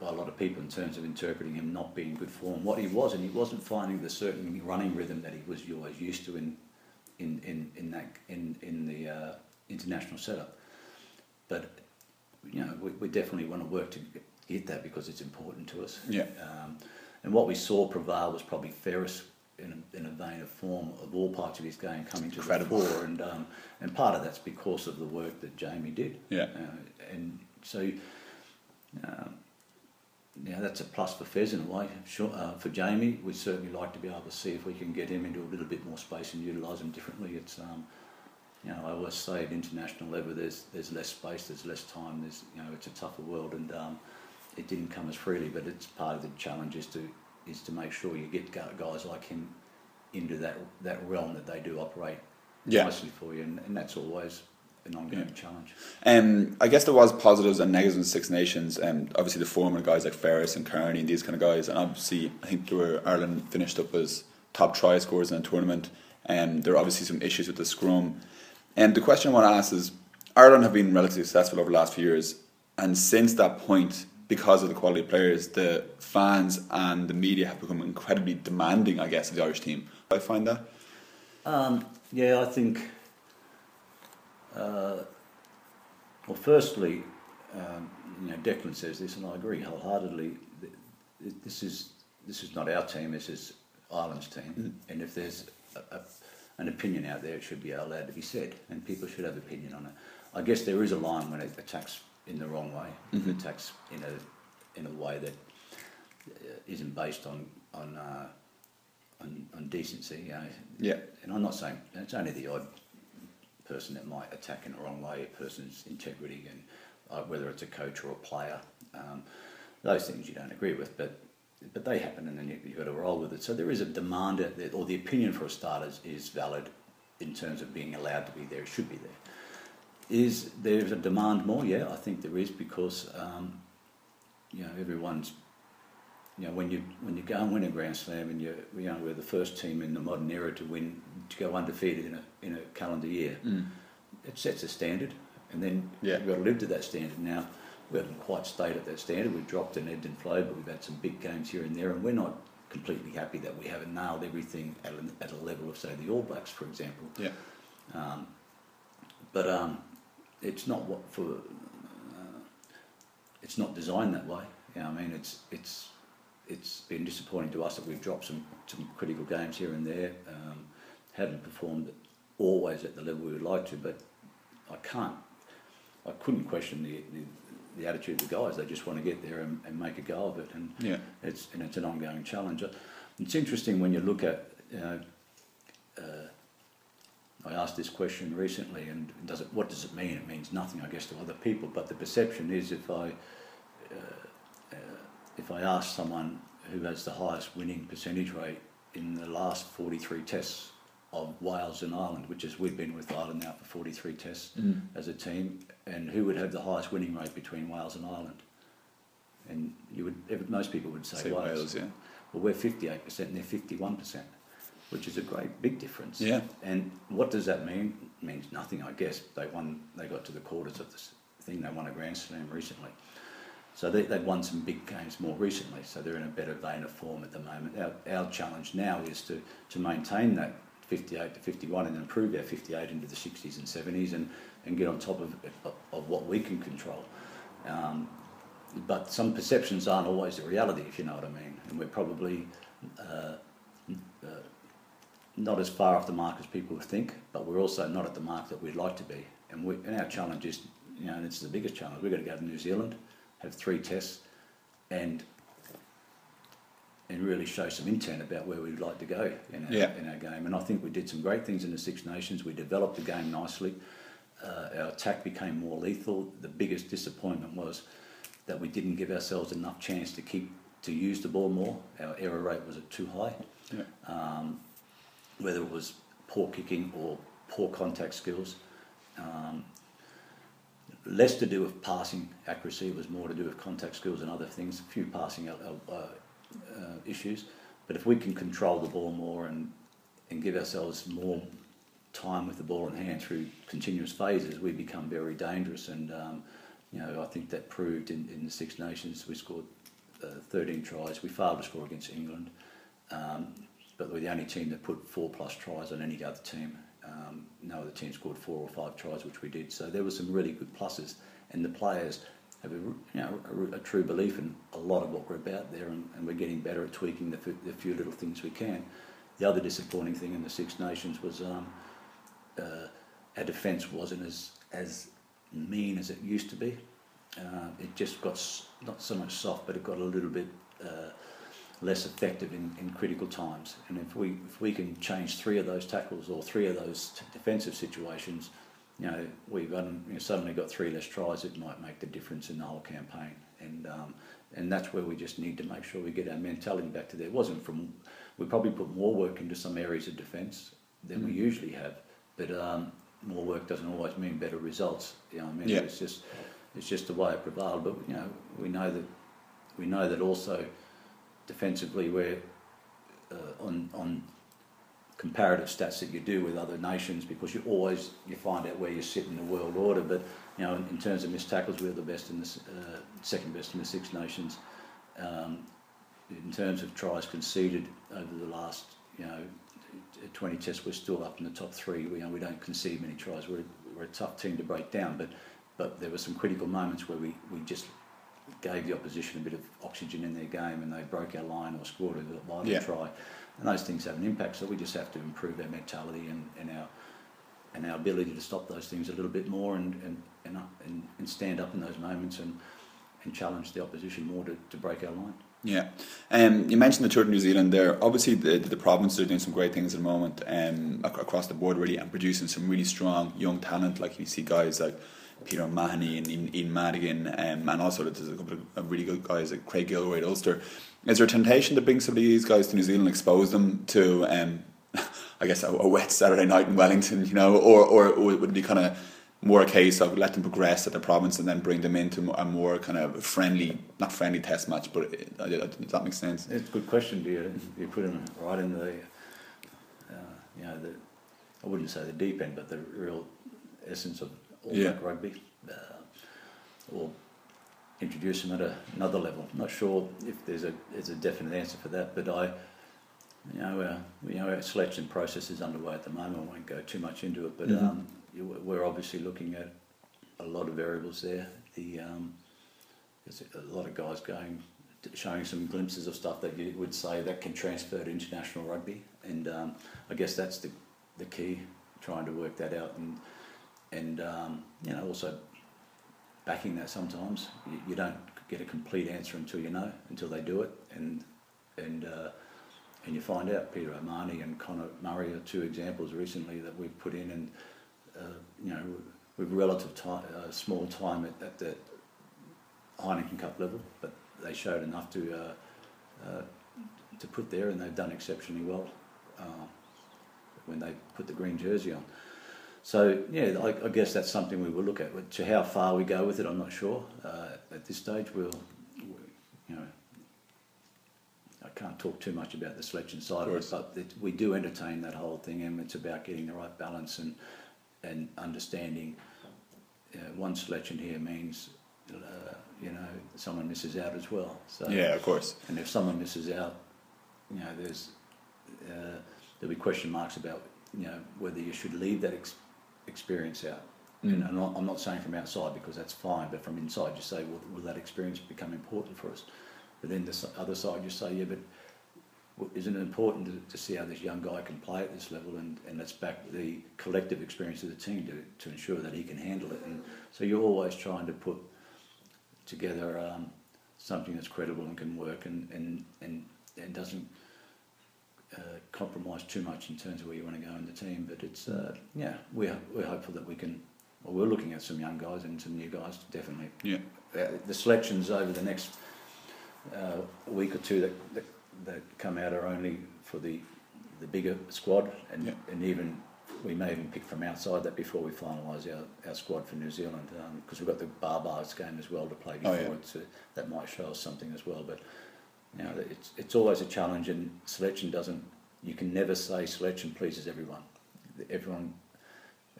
by a lot of people in terms of interpreting him not being good form. What he was, and he wasn't finding the certain running rhythm that he was always used to in in, in, in that in in the uh, international setup. But you know, we, we definitely want to work to get that because it's important to us. Yeah. Um, and what we saw prevail was probably Ferris in a, in a vein of form of all parts of his game coming to Incredible. the fore, and um, and part of that's because of the work that Jamie did. Yeah. Uh, and so. Um, yeah, that's a plus for Fez in a way. Sure, uh, for Jamie, we'd certainly like to be able to see if we can get him into a little bit more space and utilise him differently. It's, um, you know, I always say at international level, there's there's less space, there's less time. There's, you know, it's a tougher world, and um, it didn't come as freely. But it's part of the challenge is to is to make sure you get guys like him into that that realm that they do operate Yeah. nicely for you, and, and that's always an ongoing Yeah. challenge. Um, I guess there was positives and negatives in Six Nations. Um, obviously, the former guys like Ferris and Kearney and these kind of guys, and obviously, I think were Ireland finished up as top try scorers in the tournament. Um, there are obviously some issues with the scrum. And the question I want to ask is: Ireland have been relatively successful over the last few years, and since that point, because of the quality of players, the fans and the media have become incredibly demanding. I guess of the Irish team. I find that. Um, yeah, I think. Uh, well, firstly, um, you know, Declan says this, and I agree wholeheartedly. th- th- This is this is not our team. This is Ireland's team, and if there's a, a, an opinion out there, it should be allowed to be said, and people should have opinion on it. I guess there is a line when it attacks in the wrong way, if attacks in a in a way that uh, isn't based on on uh, on, on decency. You know, Yeah. and I'm not saying it's only the odd person that might attack in the wrong way a person's integrity and uh, whether it's a coach or a player. Um, those things you don't agree with, but but they happen, and then you, you've got to roll with it. So there is a demand or the opinion for a start is, is valid in terms of being allowed to be there. It should be there. Is there a demand more? Yeah, I think there is because um, you know everyone's you know, when you when you go and win a Grand Slam and you you know we're the first team in the modern era to win to go undefeated in a in a calendar year, it sets a standard, and then Yeah. you've got to live to that standard. Now we haven't quite stayed at that standard. We've dropped and ebbed and flowed, but we've had some big games here and there, and we're not completely happy that we haven't nailed everything at a, at a level of say the All Blacks, for example. Yeah. Um, but um, it's not what for. Uh, it's not designed that way. You know, I mean, it's it's it's been disappointing to us that we've dropped some some critical games here and there. Um, haven't performed always at the level we would like to, but I can't. I couldn't question the, the, the attitude of the guys. They just want to get there and, and make a go of it, and Yeah. it's and it's an ongoing challenge. It's interesting when you look at you know, uh, I asked this question recently, and does it, what does it mean? It means nothing, I guess, to other people. But the perception is if I uh, uh, if I ask someone who has the highest winning percentage rate in the last 43 tests of Wales and Ireland, which is we've been with Ireland now for 43 tests Mm. as a team, and who would have the highest winning rate between Wales and Ireland? And you would, most people would say, Say Wales. Wales, yeah. Well, we're 58% and they're 51%, which is a great big difference. Yeah. And what does that mean? It means nothing, I guess. They won. They got to the quarters of this thing. They won a Grand Slam recently. So they, they've won some big games more recently. So they're in a better vein of form at the moment. Our, our challenge now is to, to maintain that 58 to 51 and improve our 58 into the 60s and 70s and, and get on top of, of, what we can control. Um, but some perceptions aren't always the reality, if you know what I mean. And we're probably uh, not as far off the mark as people would think, but we're also not at the mark that we'd like to be. And, we, and our challenge is, you know, and it's the biggest challenge. We've got to go to New Zealand, have three tests, and and really show some intent about where we'd like to go in our, Yeah. in our game. And I think we did some great things in the Six Nations. We developed the game nicely. Uh, our attack became more lethal. The biggest disappointment was that we didn't give ourselves enough chance to keep to use the ball more. Our error rate was too high. Yeah. Um, whether it was poor kicking or poor contact skills. Um, less to do with passing accuracy, it was more to do with contact skills and other things, a few passing uh, uh, uh, issues. But if we can control the ball more and, and give ourselves more time with the ball in hand through continuous phases, we become very dangerous. And um, you know, I think that proved in, in the Six Nations. We scored uh, 13 tries. We failed to score against England, um, but we're the only team that put four plus tries on any other team. Um, no other team scored four or five tries, which we did. So there were some really good pluses, and the players have a, you know, a, a true belief in a lot of what we're about there, and, and we're getting better at tweaking the, f- the few little things we can. The other disappointing thing in the Six Nations was um, uh, our defence wasn't as as mean as it used to be. Uh, it just got s- not so much soft, but it got a little bit uh, less effective in, in critical times. And if we if we can change three of those tackles or three of those t- defensive situations, you know, we've un, you know, suddenly got three less tries. It might make the difference in the whole campaign. And um, and that's where we just need to make sure we get our mentality back to there. It wasn't from we probably put more work into some areas of defence than we Mhm. usually have, but um, more work doesn't always mean better results. You know, what I mean, Yeah. it's just it's just the way it prevailed. But you know, we know that we know that also defensively we're uh, on on comparative stats that you do with other nations because you always you find out where you sit in the world order. But you know, in, in terms of missed tackles, we're the best in the uh, second best in the Six Nations. Um, in terms of tries conceded over the last, you know, 20 tests, we're still up in the top three. We, you know, we don't concede many tries. We're, we're a tough team to break down, but but there were some critical moments where we, we just gave the opposition a bit of oxygen in their game and they broke our line or scored a vital Yeah. try. And those things have an impact, so we just have to improve our mentality and, and our and our ability to stop those things a little bit more and and, and, up- and, and stand up in those moments and, and challenge the opposition more to, to break our line. Yeah, um, you mentioned the tour to New Zealand there. Obviously, the the provinces are doing some great things at the moment um, ac- across the board, really, and producing some really strong young talent. Like you see guys like Peter Mahony and Ian, Ian Madigan, um, and also there's a couple of really good guys like Craig Gilroy at Ulster. Is there a temptation to bring some of these guys to New Zealand, and expose them to, um, I guess, a, a wet Saturday night in Wellington, you know, or or would it be kind of more a case of let them progress at the province and then bring them into a more kind of friendly, not friendly test match, but does that make sense? It's a good question. Do you, you put them right in the, uh, you know, the, I wouldn't say the deep end, but the real essence of all Yeah. black rugby, uh, or introduce them at a, another level. I'm not sure if there's a there's a definite answer for that, but I, you know, uh, you know, our selection process is underway at the moment. I won't go too much into it, but Mhm. um, we're obviously looking at a lot of variables there. The um, there's a lot of guys going showing some glimpses of stuff that you would say that can transfer to international rugby, and um, I guess that's the the key, trying to work that out, and and um, you know also backing that sometimes you, you don't get a complete answer until you know until they do it, and and uh, and you find out Peter O'Mahony and Conor Murray are two examples recently that we've put in, and uh, you know with relative time, uh, small time at, at the Heineken Cup level, but they showed enough to uh, uh, to put there, and they've done exceptionally well uh, when they put the green jersey on. So yeah, I, I, guess that's something we will look at. To how far we go with it, I'm not sure. Uh, at this stage, we'll, you know, I can't talk too much about the selection side of, of it, but it, we do entertain that whole thing, and it's about getting the right balance and and understanding. Uh, one selection here means, uh, you know, someone misses out as well. So yeah, of course. And if someone misses out, you know, there's uh, there'll be question marks about you know whether you should leave that ex- experience out. Mm. And I'm not, I'm not, saying from outside because that's fine, but from inside you say, well, will that experience become important for us? But then the other side you say, yeah, but isn't it important to, to, see how this young guy can play at this level and, and let's back the collective experience of the team to, to ensure that he can handle it. And so you're always trying to put together um, something that's credible and can work and, and, and, and doesn't uh, compromise too much in terms of where you want to go in the team. But it's uh, yeah, we're we're hopeful that we can. Well, we're looking at some young guys and some new guys, definitely. Yeah. Uh, the selections over the next uh, week or two that, that, that come out are only for the the bigger squad, and yeah. and even we may even pick from outside that before we finalise our, our squad for New Zealand because um, we've got the Barbars game as well to play before oh, yeah. that might show us something as well. But you know, it's it's always a challenge, and selection doesn't. You can never say selection pleases everyone. Everyone,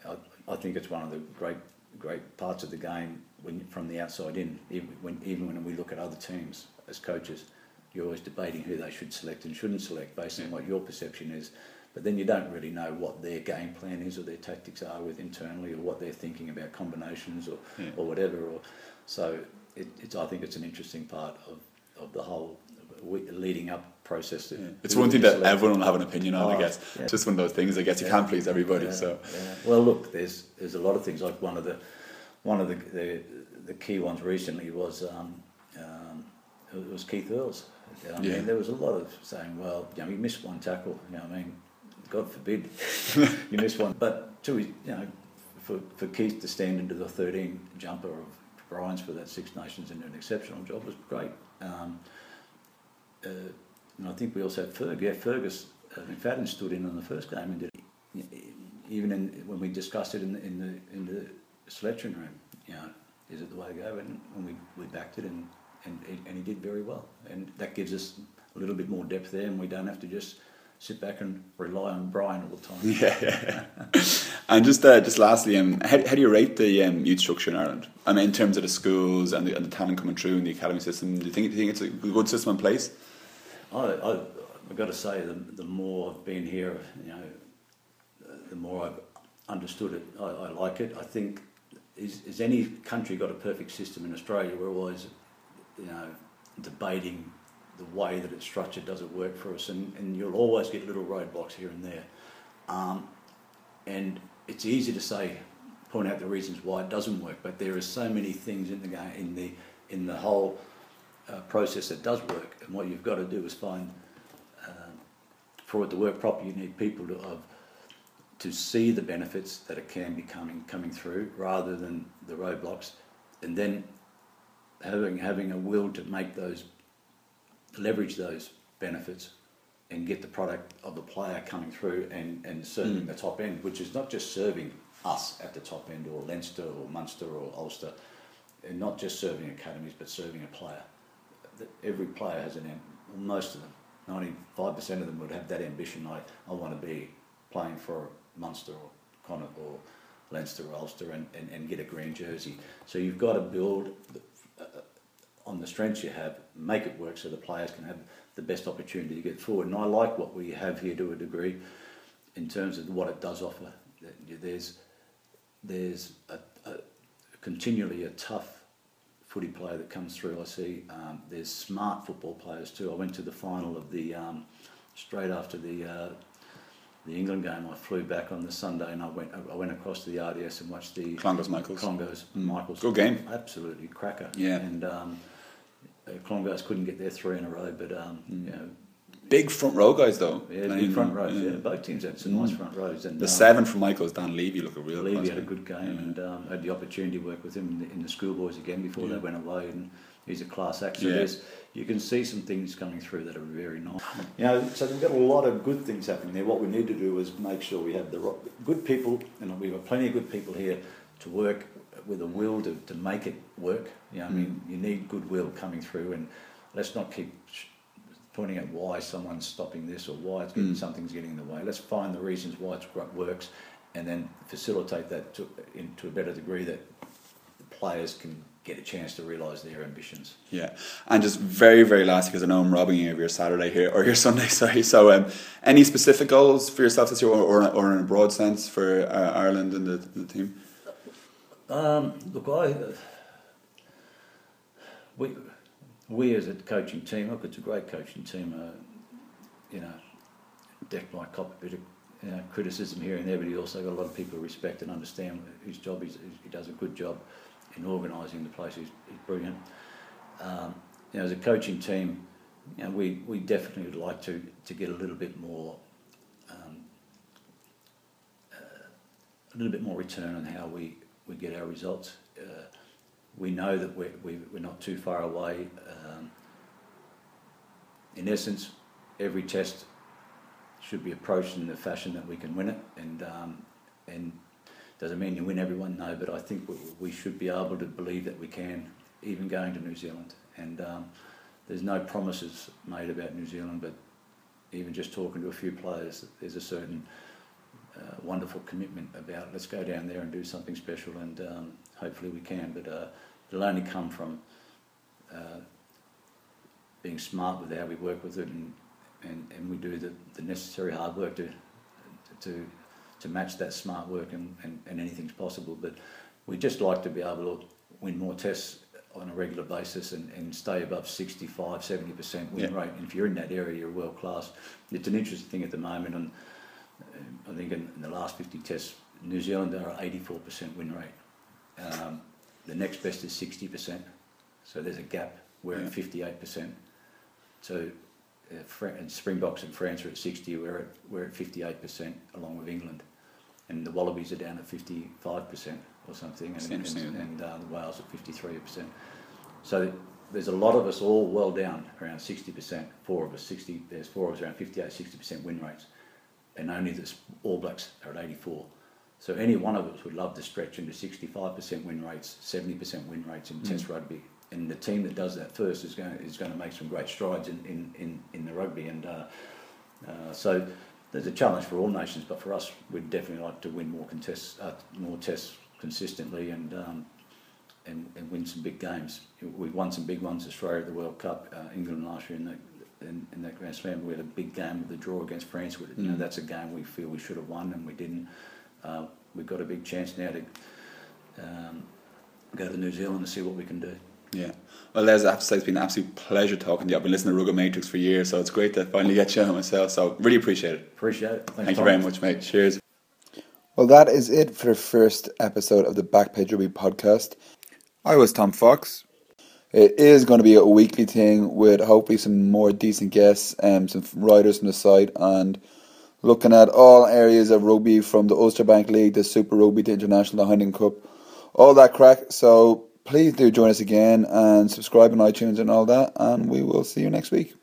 I, I think it's one of the great great parts of the game when from the outside in. Even when even when we look at other teams as coaches, you're always debating who they should select and shouldn't select based on what your perception is. But then you don't really know what their game plan is or their tactics are with internally or what they're thinking about combinations or, yeah. or whatever. Or so it, it's I think it's an interesting part of, of the whole leading up process. Yeah. It's one thing that everyone will have an opinion on, oh, I guess. Yeah. Just one of those things. I guess you can't please everybody. So well, look, there's there's a lot of things. Like one of the one of the the, the key ones recently was um, um, it was Keith Earls. I mean, there was a lot of saying, well, you know, he missed one tackle. You know, I mean, God forbid you miss one. But to you know, for, for Keith to stand into the 13 jumper of Brian's for that Six Nations and do an exceptional job was great. Um, uh, and I think we also had Ferg. Yeah, Fergus. I mean, Fadden stood in on the first game and did. Even in, when we discussed it in the, in the in the selection room, you know, is it the way to go? And, and we, we backed it, and, and and he did very well. And that gives us a little bit more depth there, and we don't have to just sit back and rely on Brian all the time. Yeah. and just uh, just lastly, um, how, how do you rate the um, youth structure in Ireland? I mean, in terms of the schools and the, and the talent coming through and the academy system, do you think, do you think it's a good system in place? I, I, I've got to say, the, the more I've been here, you know, the more I've understood it. I, I like it. I think is, is any country got a perfect system in Australia? We're always, you know, debating the way that it's structured. Does it work for us? And, and you'll always get little roadblocks here and there. Um, and it's easy to say, point out the reasons why it doesn't work, but there are so many things in the in the in the whole uh, process that does work. And what you've got to do is find, um, for it to work properly, you need people to, of, to see the benefits that it can be coming, coming through rather than the roadblocks. And then having, having a will to make those, leverage those benefits and get the product of the player coming through and, and serving mm. the top end, which is not just serving us at the top end or Leinster or Munster or Ulster, and not just serving academies but serving a player every player has an am- most of them, ninety five percent of them would have that ambition. I I want to be playing for Munster or Connacht or Leinster or Ulster and, and, and get a green jersey. So you've got to build uh, on the strengths you have, make it work so the players can have the best opportunity to get forward. And I like what we have here to a degree in terms of what it does offer. There's there's a, a continually a tough footy player that comes through. I see um, there's smart football players too. I went to the final of the um, straight after the uh, the England game. I flew back on the Sunday and I went I went across to the RDS and watched the Clongowes Michaels. Clongowes mm. Michaels. Good game. Absolutely cracker. Yeah. And um, uh, Clongowes couldn't get their three in a row, but um, mm. you know big front row guys though. Yeah, big front rows. yeah. Yeah, both teams had some nice front rows. And The um, seven from Michael's Dan Leavy look a real. Leavy had a good game and um, had the opportunity to work with him in the, in the schoolboys again before they went away. And he's a class act. So Yeah. you can see some things coming through that are very nice. You know, so we've got a lot of good things happening there. What we need to do is make sure we have the ro- good people, and we've got plenty of good people here to work with a will to, to make it work. You know, I mean, you need goodwill coming through, and let's not keep pointing out why someone's stopping this or why it's getting, something's getting in the way. Let's find the reasons why it works, and then facilitate that to, into a better degree that the players can get a chance to realise their ambitions. Yeah, and just very, very last because I know I'm robbing you of your Saturday here or your Sunday. Sorry. So, um, any specific goals for yourself this year, or, or, or in a broad sense for uh, Ireland and the, the team? Um, look, I we we as a coaching team, look, it's a great coaching team. Uh, you know, Deck might cop a bit of you know, criticism here and there, but he also got a lot of people who respect and understand whose job he's, he does a good job in organising the place. He's, he's brilliant. Um, you know, as a coaching team, you know, we, we definitely would like to, to get a little bit more um, uh, a little bit more return on how we, we get our results. Uh, we know that we're, we, we're not too far away. Um, in essence, every test should be approached in the fashion that we can win it. And, um, and doesn't mean you win everyone, no, but I think we, we should be able to believe that we can, even going to New Zealand. And um, there's no promises made about New Zealand, but even just talking to a few players, there's a certain uh, wonderful commitment about let's go down there and do something special, and um, hopefully we can. But uh, it'll only come from uh, being smart with how we work with it, and, and, and we do the, the necessary hard work to to to match that smart work, and, and, and anything's possible. But we just like to be able to win more tests on a regular basis and, and stay above 65, 70% win Yeah. rate. And if you're in that area, you're world class. It's an interesting thing at the moment, and I think in, in the last 50 tests, New Zealand are 84% win rate. Um, the next best is 60%. So there's a gap. We're at 58%. So uh, and Springboks and France are at 60. We're at we're at 58% along with England, and the Wallabies are down at 55% or something, and, and, and uh, the Wales at 53%. So there's a lot of us all well down around 60%. Four of us 60. There's four of us around 58, 60% win rates and only the All Blacks are at 84. So any one of us would love to stretch into 65% win rates, 70% win rates in Test rugby. And the team that does that first is going to, is going to make some great strides in, in, in, in the rugby. And uh, uh, so there's a challenge for all nations, but for us, we'd definitely like to win more contests, uh, more tests consistently, and um, and, and win some big games. We won some big ones. Australia at the World Cup, uh, England last year in the in, in that Grand Slam. We had a big game with the draw against France. You know, that's a game we feel we should have won and we didn't. Uh, we've got a big chance now to um, go to New Zealand and see what we can do. Yeah. Well, Les, I have to say it's been an absolute pleasure talking to you. I've been listening to Rugged Matrix for years, so it's great to finally get you on myself. So really appreciate it. Appreciate it. Thanks, Thank you very much, mate. Cheers. Well, that is it for the first episode of the Backpage Rugby podcast. I was Tom Fox. It is going to be a weekly thing with hopefully some more decent guests and some writers from the site and looking at all areas of rugby from the Ulster Bank League to Super Rugby to International to Heineken Cup, all that crack. So please do join us again and subscribe on iTunes and all that, and we will see you next week.